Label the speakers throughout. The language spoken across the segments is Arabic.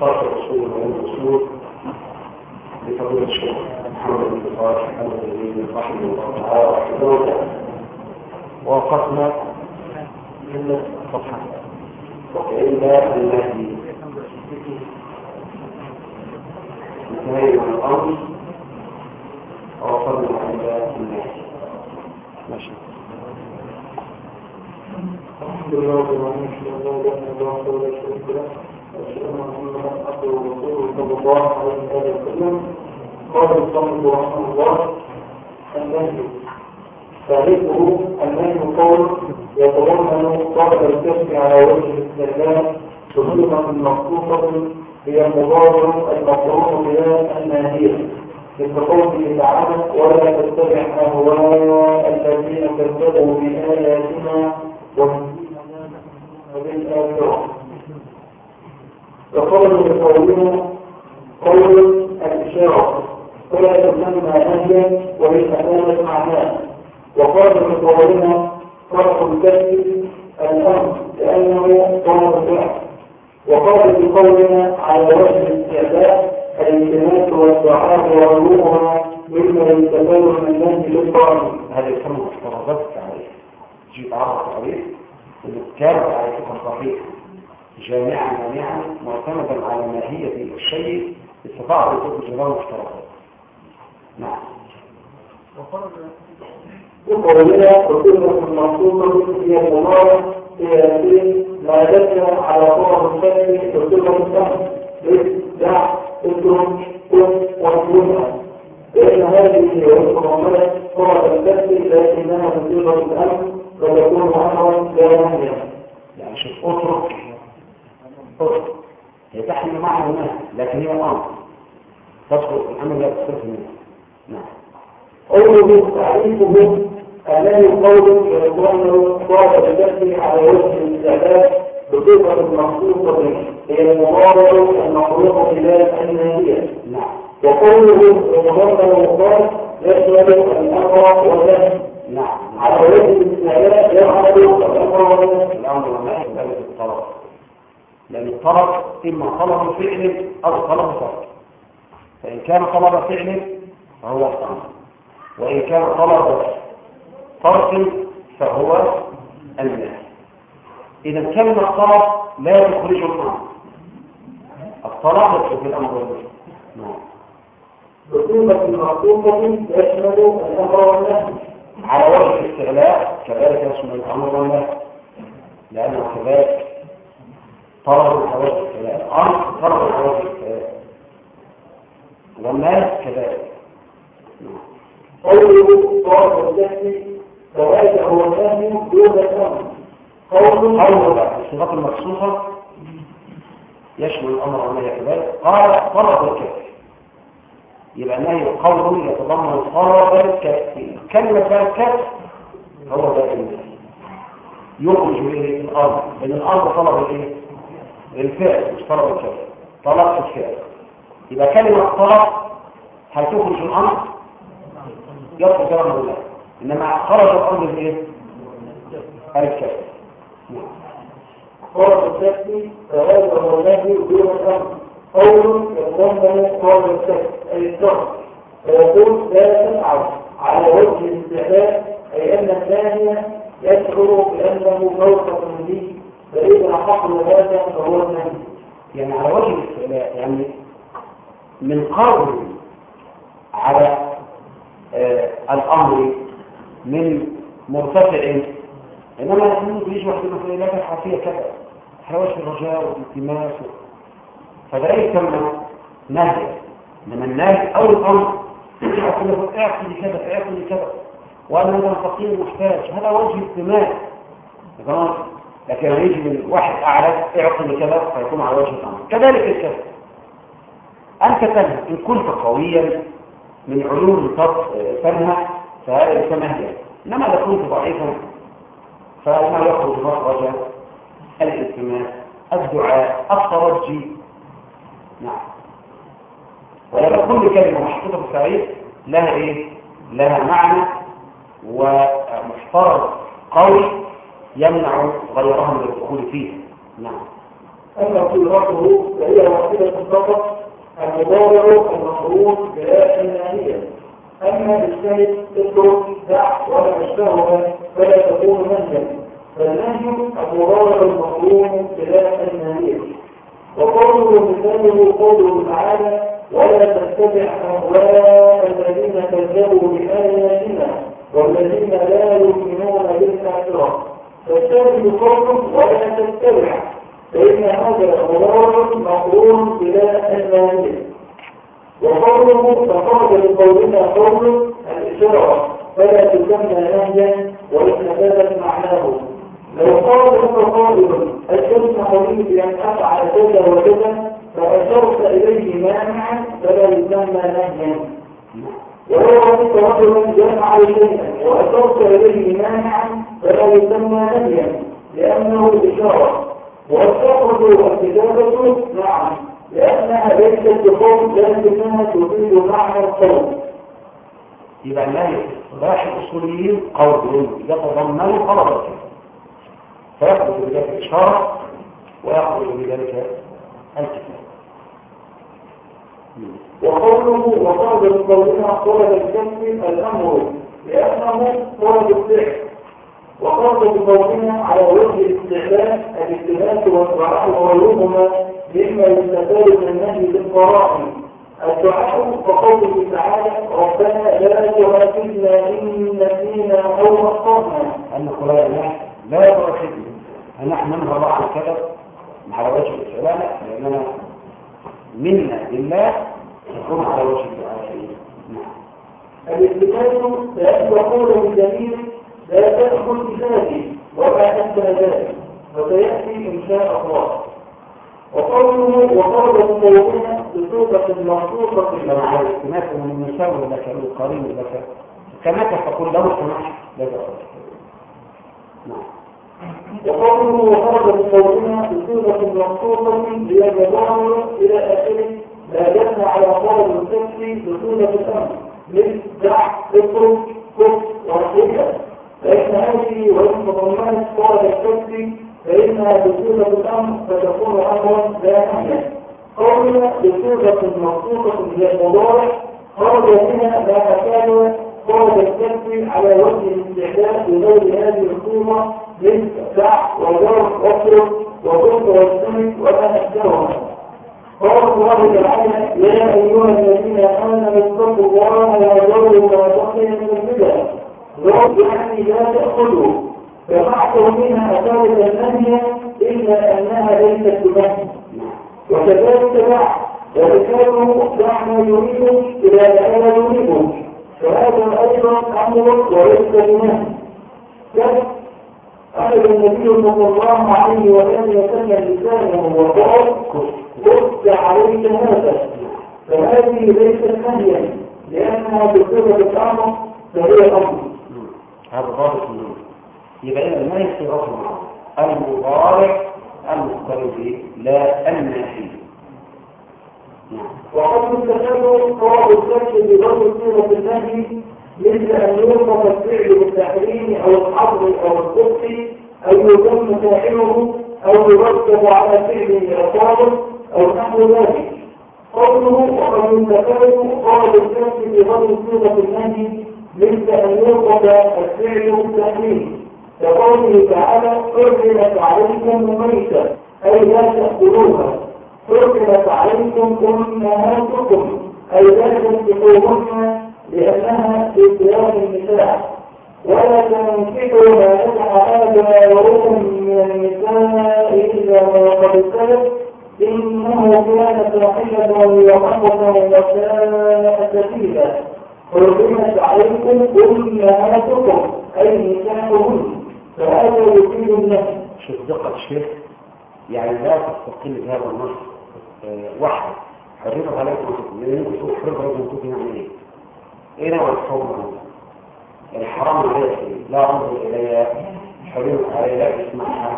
Speaker 1: شرح الأصول وعلم الأصول لفضيلة الشيخ محمد بن صالح الأمين رحمه الله تعالى. الله ووقفنا من الصفحة. وإلا الذي نتهيئ عن الأمر ووصلنا إلى الناس. ماشي
Speaker 2: الحمد لله والحمد لله والحمد لله والشكر له واشهد ان محمدا عبده ورسوله صلى الله عليه وسلم قال المصنف رحمه الله النهي تعريفه النهي قول يتضمن طلب الكشف على وجه الاستعلام بصفه مخصوصه هي المضاد المقرون بها الناهيه مثل قوله تعالى ولا تتبع اهواء الذين كذبوا باياتنا وبالآخرة وقال من قولنا قول الإشارة ولا تسمى نهيا وبالأمانة معناه وقال من قولنا طرف الكسب الأمر لأنه طرف الفعل. وقال في قولنا على وجه الاستعداد الالتماس والدعاء وعلومها مما يستفاد من النهي للطعام
Speaker 1: هذا يسمى مفترضات التعريف جيب عرض عليه الكتاب تعريفها صحيح. جامعا مانعا معتمدا على ماهية الشيء استطاع ان يكون جمال مفترضات نعم
Speaker 2: وقولنا وكلمة المنصوصة هي المضارة هي في ما دل على طرف الشكل وكلمة الأمر دع اترك كن وكونها لأن هذه هي المضمنة طرف الشكل لكنها بصيغة الأمر وتكون أمرا لا نهيا
Speaker 1: يعني شوف اترك هي تحمل معنى نهي لكن هي أمر في الأمر لا تصرف منه. نعم.
Speaker 2: قوله تعريفه الذي قول يتضمن طاقة الجسد على وجه الاستعداد بصفة مخصوصة هي المضارة المخلوقة بذات النهية
Speaker 1: نعم.
Speaker 2: وقوله يتضمن المضار يشمل الأمر والنهي
Speaker 1: نعم.
Speaker 2: على وجه الاستعداد يعمل الأمر والنهي
Speaker 1: الامر والنهي ذلك الطلب لأن الطلب إما طلب فعل أو طلب ترك فإن كان طلب فعل فهو الامر وإن كان طلب ترك فهو النهي إذا كلمة طلب لا تخرج الطلب في الأمر والنهي نعم
Speaker 2: بصفة مخصوصة يشمل الأمر والنهي.
Speaker 1: على وجه الاستغلاء كذلك يشمل الأمر والنهي. لأنه كذلك وجه الاستغلاء الامر طلب على وجه الاستغلاء والناس كذلك.
Speaker 2: قوله طاقة الجسد فهذا هو النهي دون الأمر. قوله
Speaker 1: قول الصفات المخصوصة يشمل الأمر والنهي كذلك قال طلب الكف يبقى النهي قول يتضمن طلب الكف كلمة الكف هو النهي يخرج به الأمر لأن الأمر طلب الإيه؟ الفعل مش طلب الكف طلب الفعل. يبقى كلمة طلب هتخرج الأمر؟ يخرج الأمر إنما خرج الأمر بإيه؟ الكف نعم.
Speaker 2: طاقة الجسد فهذا هو النهي دون الأمر. قول يتضمن طاقة الجسد أي الضغط فيقول لا تفعل على وجه الاستعلاء أي أن الثانية يشعر بأنه موقف به فإذا حصل هذا فهو النهي
Speaker 1: يعني على وجه الاستعلاء يعني من قول على آه الأمر من مرتفع. إنما يحمل يجي واحد يقول لي لا تفعل فيها كذا. وجه الرجاء والالتماس. فده يسمى نهي إنما النهي أو الأمر. يقول له اعطي لي كذا اعطي لي كذا. وأنا أنت فقير محتاج هذا وجه التماس لكن يجي من واحد أعرف اعطي لي كذا فيكون على وجه الأمر. كذلك الكذب. أنت تنهى إن كنت قويا من علوم تنهى فهذا يسمى إنما إذا كنت ضعيفا فما يخرج مخرج الالتماس الدعاء الترجي. نعم. ولما كل كلمة محطوطة في التعريف لها إيه؟ لها معنى ومحترض قوي يمنع غيرها من الدخول فيه. نعم.
Speaker 2: أما صيغته فهي واحدة فقط المضارع المفروض بلا الناهية أما الشيء اترك دع ولا أشبهها فلا تكون منهجا فالنهي المضارع المفروض بلا الناهية وقوله مثاله قوله تعالى ولا تتبع أهواء الذين كذبوا بآياتنا والذين لا يؤمنون بالآخرة. فالشاهد قوله ولا تتبع. فإن هذا مضارع مقرون بلا الناهية وقوله فخرج بقولنا قوله الإشارة فلا تسمى نهيا وإن ثبت معناه. لو قال لك قائل أشرت حبيبي بأن أفعل كذا وكذا فأشرت إليه مانعا فلا يسمى نهيا. ولو رأيت رجلا يفعل شيئا وأشرت إليه مانعا فلا يسمى نهيا لأنه إشارة والشرط والكتابة نعم لأنها ليست بقول لكنها تفيد معنى القول.
Speaker 1: يبقى النهي اصطلاح الأصوليين قول يتضمن طلب الكلام فيخرج بذلك الإشارة ويخرج بذلك الكتاب.
Speaker 2: وقوله وقال بقولنا طلب الكسب الأمر لأنه طلب الفعل. وقال بقولنا على وجه الاستعلام الاجتهاد والدعاء وغيرهما مما يستفاد من النهي بالقرائن الدعاء وقوله تعالى ربنا لا تؤاخذنا إن نسينا أو أخطأنا.
Speaker 1: أن قراءة لا تؤاخذنا نحن ننهى بعض الكذب على وجه الاستعلام لأننا منا لله تكون على وجه الدعاء.
Speaker 2: الاستفاد لأن يقول بدليل لا تأخذ بذاته وما أنت ذلك وسيأتي إن شاء الله. وقوله وقول قولنا بصوبة منصوصة
Speaker 1: لما الاستماس من المساوي لك القرين لك. كما تقول له سمح لا تأخذ نعم.
Speaker 2: وقوله وخرج بقولنا بصيغة منصوصة ليجبره إلى آخره. لا جنى على طالب الكفر بصيغة الأمر. مثل دع اترك كف ورحية فإن هذه وإن تضمنت طالب الكفر فإنها بصيغة الأمر فتكون أمرا لا نهيا قولنا بصيغة منصوصة هي المضارع خرج منها ما كان طالب الكفر على وجه الاستعداد لغير هذه الصورة من دع وجر واصرف وضرب والسمك وما أشبهها قال الله تعالى يا أيها الذين آمنوا اتقوا الله وذروا ما بقي من البدع ذروا يعني لا تأخذوا فبعض منها أثارت النهي إلا أنها ليست بنهي وكذلك دع وذكره دع ما يريد إلى ما يريد. فهذا أيضا أمر وليس بنهي أخذ النبي صلى الله عليه وسلم لسانه وقال قلت عليك هذا فهذه ليست نهيا لأنها بصفة الأمر فهي أمر.
Speaker 1: هذا ضابط منه يبقى إذا النهي في رفع المضارع المختلف لا النهي
Speaker 2: وقد التكلم طواب الشك بضرب صيغة النهي مثل أن يوصف الفعل بالتحريم أو الحظر أو الكفر أو يتم فاعله أو يرتب على فعله عقابه أو نحو ذلك. قوله وقد يتكلم طواب الشك بضرب صيغة النهي مثل أن يوصف الفعل بالتحريم كقوله تعالى حرمت عليكم ميتة أي لا تأكلوها حرمت عليكم أمهاتكم أي لا تنفقوهن لأنها في سياق النساء. ولا تنفقوا ما نفع آباؤكم من النساء إلا ما قد سلف. إنه كان فاحشة ومقتا وساء سبيلا. حرمت عليكم أمهاتكم أي نساؤهن فهذا يفيد النفس.
Speaker 1: شوف دقة الشيخ يعني لا تستقل بهذا النص آه، وحده حرمت عليكم لأن يمكن تقول حرمت عليكم أنفسكم يعني إيه؟ إيه نوع الحكم الحرام علي شيء لا أنظر إلي حرمت علي لا أسمعها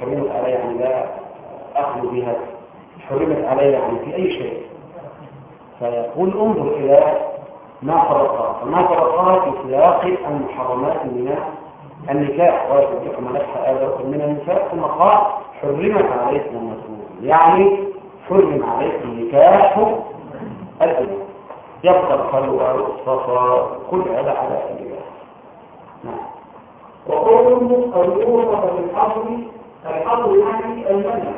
Speaker 1: حرمت علي يعني لا أخذ بها. حرمت علي يعني في أي شيء. فيقول انظر إلى ما فرقها فما فرقها في سياق المحرمات من النكاح ويستطيع ملكها آذر من النساء ثم قال حرمت عليكم المسؤول يعني حرم عليكم نكاح الأمة يبقى الخلوة والصفا كل هذا على الإله نعم.
Speaker 2: وقوله الوصف بالحظر الحظر يعني المنع.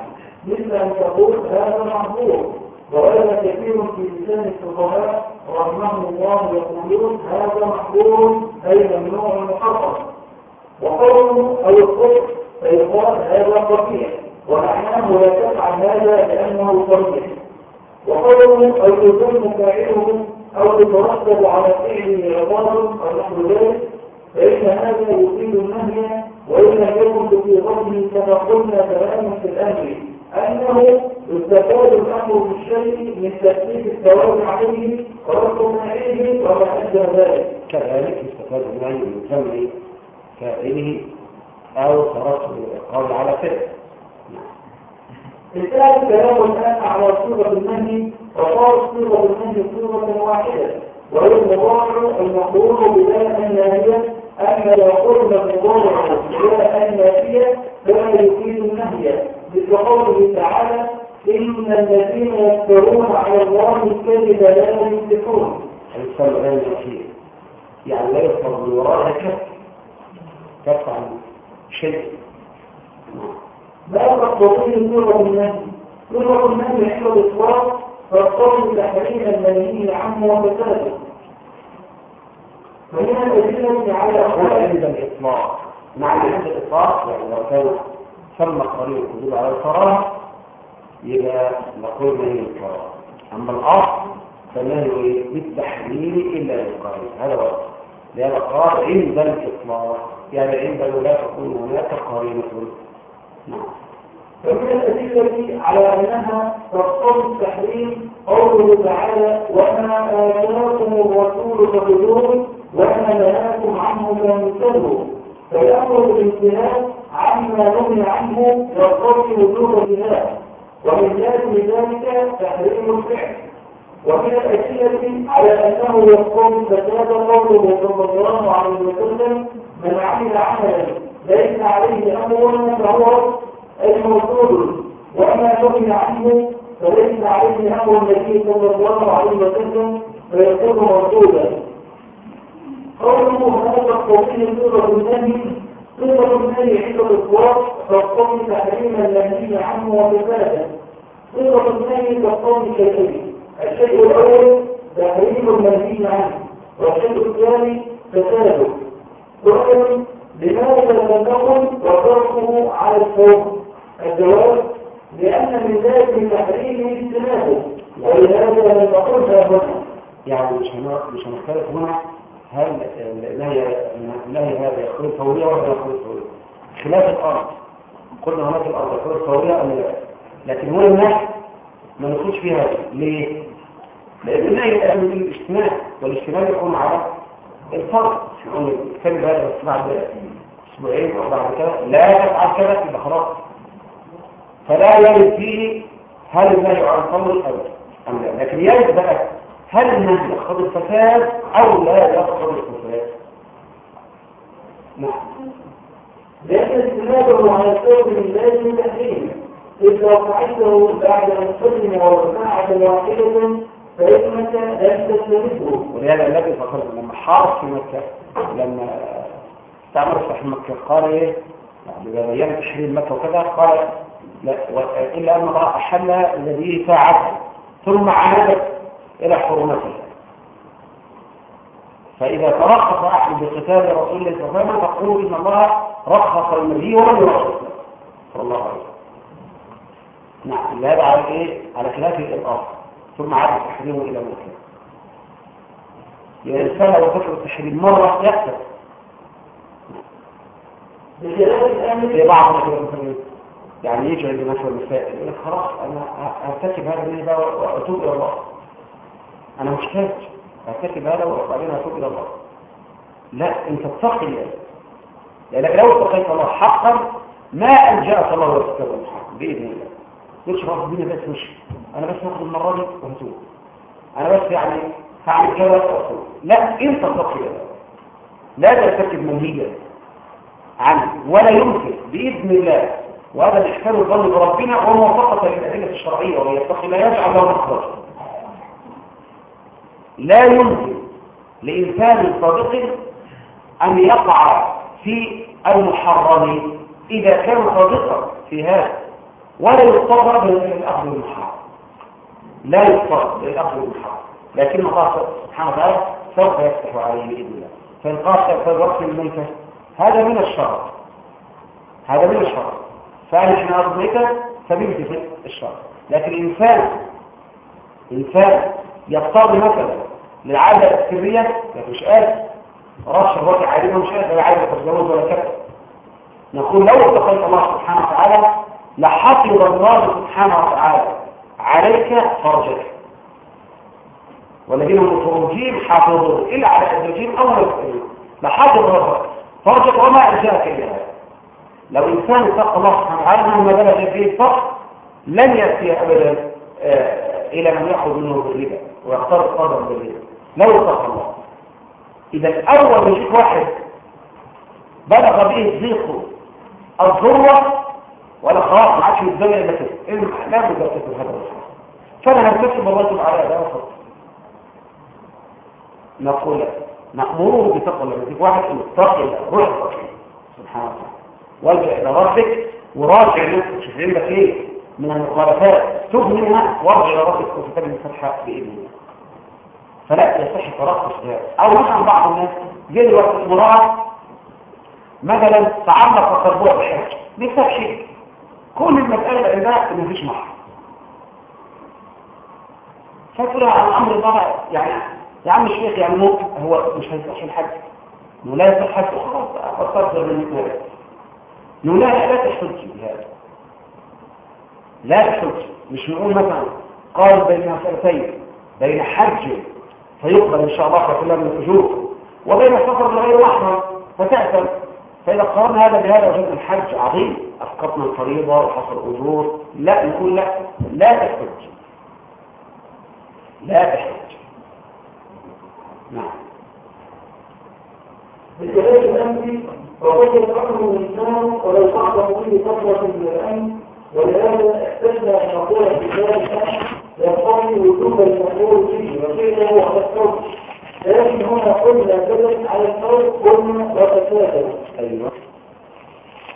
Speaker 2: مثل أن تقول هذا معذور وهذا كثير في لسان الفقهاء. رحمهم الله يقولون هذا محظور أي ممنوع محرم وقوله أو الكفر فيقال هذا قبيح ومعناه لا تفعل هذا لأنه قبيح وقوله أو يظن فاعله أو يترتب على فعله عباد أو نحو ذلك فإن هذا يفيد النهي وإن يكن في ظنه كما قلنا تماما في الأمر أنه يستفاد الأمر بالشيء من تثبيت الثواب عليه ورد منعه وما أدى ذلك.
Speaker 1: كذلك يستفاد النهي من سمع فاعله أو ترتب القول على فعل
Speaker 2: مثال كلام الآن على صورة النهي وصار صورة النهي صورة واحدة وهي المضارع المقرور بلا الناهية أما لو قلنا المضارع بلا النافية فلا يفيد النهي. مثل قوله تعالى إن الذين يفترون على الله الكذب لا يفلحون
Speaker 1: الإنسان غير الأخير يعني لا يفضل من وراءها كف كف عن شيء.
Speaker 2: لا تقتضي صورة النهي. صورة النهي عند الإطلاق تقتضي تحريم المنهي عنه وفساده ومن الأدلة على
Speaker 1: هو عند الإطلاق مع عند الإطلاق يعني لو كان ثم قريب الحدود على الكراهة يبقى نقول نهي الكراهة أما الأصل فالنهي إيه؟ بالتحريم إلا للقريب هذا هو. لأن القرار عند الإطلاق يعني عندما لا تكون هناك قرينة. نعم.
Speaker 2: ومن الأدلة على أنها تقتضي التحريم قوله تعالى وما آتاكم الرسول فخذوه وما نهاكم عنه فانتهوا فالأمر بالامتناع عما نهي عنه يقتضي وجوب الجهاد ومن ذلك تحريم الفعل. ومن الأدلة على أنه يقوم فساد قوله صلى الله عليه وسلم من عمل عملا ليس عليه أمرنا فهو الموصول وما نهي عنه فليس عليه أمر النبي صلى الله عليه وسلم فيكون موصولا. قوله هذا القوي سورة النهي سورة النهي عند الإطلاق تقتضي تحريم المنهي عنه وفساده سورة النهي تقتضي شيئين الشيء الأول تحريم المنهي عنه والشيء الثاني فساده سؤال لماذا لم نقل وتركه على الفوق الجواب لأن من ذلك تحريمه اجتنابه ولهذا لم نقلها هنا
Speaker 1: يعني مش هنختلف هنا. هل النهي هذا يقول فورية ولا يقول فورية؟ خلاف الأرض. قلنا هناك الأرض يقول فورية أم لا؟ لكن هنا النهي ما ندخلش فيها ليه؟ لأن النهي يبقى من الاجتماع والاجتماع يكون على الفرق نقول الكلمة هذا بس بعد أسبوعين أو بعد كده لا تفعل كذا يبقى خلاص. فلا يرد فيه هل النهي عن أو أم لا؟ لكن يرد بقى هل النهي يقتضي الفساد أو لا يقتضي الفساد؟ نعم.
Speaker 2: لأن اجتنابه على من لازم تحريمه إذ لو فعلته بعد أن تسلم ورفعة واحدة فإنك لم تجتنبه
Speaker 1: ولهذا النبي صلى الله عليه وسلم لما حارب في مكة لما استعمر في مكة قال إيه؟ يعني بيان تحريم مكة وكذا قال لا إلا أن الله أحل الذي فاعل ثم عادت إلى حرمته. فإذا ترخص أحد بقتال رسول الله صلى الله عليه وسلم إن الله رخص النبي ولم يرخص صلى الله عليه وسلم. نعم هذا على إيه؟ على خلاف الأصل ثم عاد تحريمه إلى مكة يعني الإنسان لو فكر التحريم مرة
Speaker 2: الأمر
Speaker 1: في بعض يعني عند مثلا المسائل يقول لك خلاص أنا هرتكب هذا بقى وأتوب إلى الله. أنا محتاج هرتكب هذا وبعدين أتوب إلى الله. لا أنت اتقي الله لأنك لو اتقيت الله حقا ما ألجأك الله وتتبع الحق بإذن الله. يقولش خلاص الدنيا بس مش. أنا بس ناخد المرة دي وهتوب أنا بس يعني هعمل كذا وأتوب لا أنت اتقي الله لا ترتكب منهجا عنه ولا يمكن بإذن الله. وهذا الإحسان الظن بربنا وموافقة للأدلة الشرعية ويتقي لا يجعل له مخرج لا يمكن لإنسان صادق أن يقع في المحرم إذا كان صادقا في هذا. ولا يضطر للأخذ بالمحرم لا يضطر للأخذ بالمحرم لكن الله سبحانه وتعالى سوف يفتح عليه بإذن الله. قاتل في الوقت الميتة هذا من الشرع هذا من الشرع أرض ميتة فبيمت في الشرع لكن الإنسان إنسان يقتضي مثلا للعادة السرية؟ مش قادر رش الوقت عادي مش قادر لا عايز يتزوج ولا كذا. نقول لو اتقيت الله سبحانه وتعالى لحفظ الله سبحانه وتعالى عليك فرجك. والذين هم فروجهم حافظون إلا على أزواجهم أو يسألون لحفظ الله فرجك وما أرجاك إلى هذا لو إنسان اتقى الله سبحانه وتعالى مهما بلغ فيه الفقر لن يأتي أبدا آه إلى من يأخذ منه بالربا. ويختار القدر بالربا لو اتقى الله أول ما يشوف واحد بلغ به الضيق الذروة ولا خلاص ما عادش الدنيا إلا كده. لا بد ان هذا فأنا هنكتب الرجل على هذا فقط نقول نأمره بتقوى الله. يجيب واحد متقي الله روح سبحان الله. والجأ إلى ربك وراجع نفسك شوف عندك إيه من المخالفات تب منها وارجع إلى ربك وتتبع الفتحة بإذن الله. فلا يصح ترخص هذا أو مثلا بعض الناس جه وقت امرأة مثلا تعلق قلبها بحاجة. بسبب شيء كل المسألة عندها إن مفيش محر فاكرة عن الأمر ده يعني يا عم الشيخ يعني ممكن هو مش هيصح الحج انه لا يصح الحج. خلاص بتصدر من هذا انه لا لا تحتج بهذا لا تحتج مش نقول مثلا قال بين مسألتين بين حج فيقبل إن شاء الله كلها من الأجور وبين سفر لغير محرم فتأثم فإذا قارنا هذا بهذا وجدنا الحج عظيم أسقطنا الفريضة وحصل أجور لا نقول لا لا تحتج لا تحتج نعم.
Speaker 2: بخلاف الأمر وقد يفعله الإنسان ولو صعد كل فترة من الأمن ولهذا احتجنا أن نقول في ذلك يقتضي وجوب المقول فيه على الصوت. لكن هنا قلنا بدل على الصوت قلنا وتكاثر
Speaker 1: أيوة.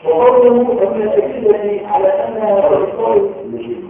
Speaker 2: وقوله ومن الأدلة على تختار
Speaker 1: نجيب